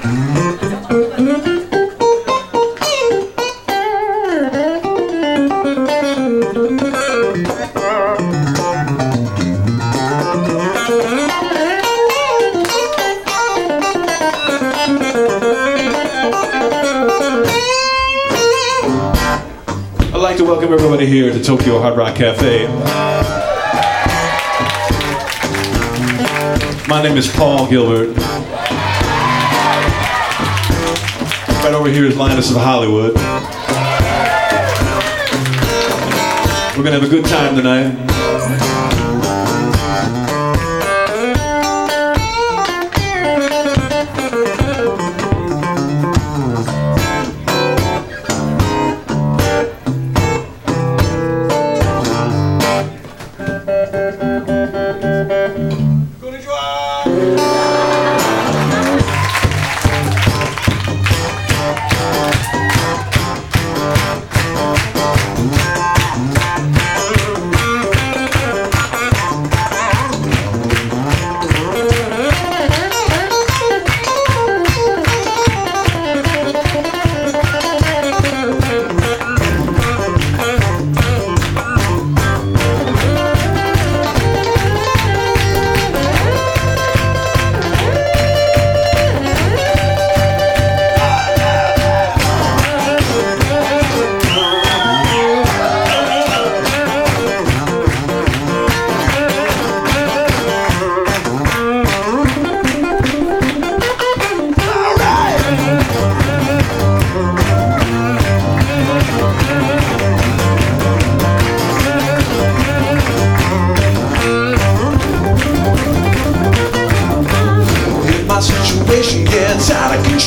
I'd like to welcome everybody here to Tokyo Hard Rock Cafe. My name is Paul Gilbert. Right over here is Linus of Hollywood. We're gonna have a good time tonight.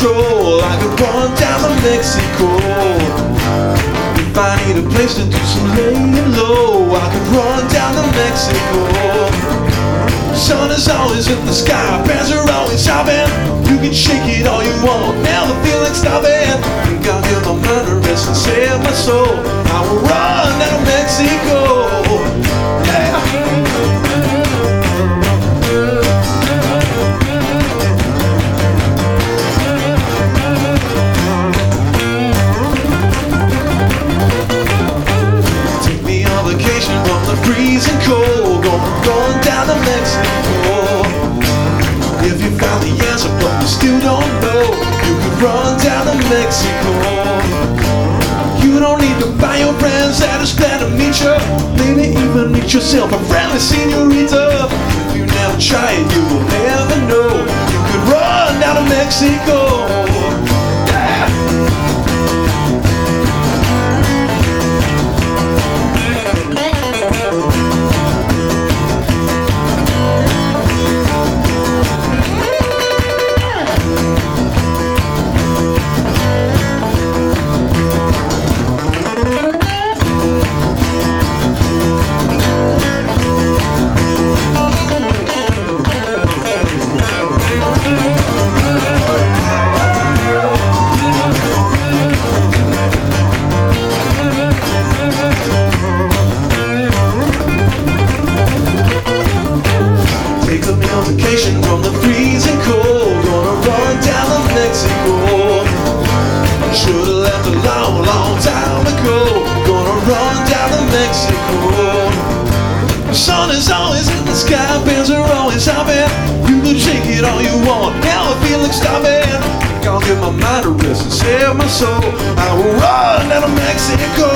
Control, I could run down to Mexico. If I need a place to do some laying low, I could run down to Mexico. Sun is always in the sky, bears are always shopping. You can shake it all you want, never feel like stopping. Think I'll get my mind to rest and save my soul. I will run down to Mexico. Freezing cold. Gonna run down to Mexico. If you found the answer, but you still don't know, you could run down to Mexico. You don't need to buy your friends at a stand to meet you. Maybe even meet yourself a friendly senorita. If you never try it, you will never know. You could run down to Mexico. Sun is always in the sky, bands are always hopping. You can shake it all you want, now I feel like stopping. Think I'll give my mind a rest and save my soul. I will run down to Mexico.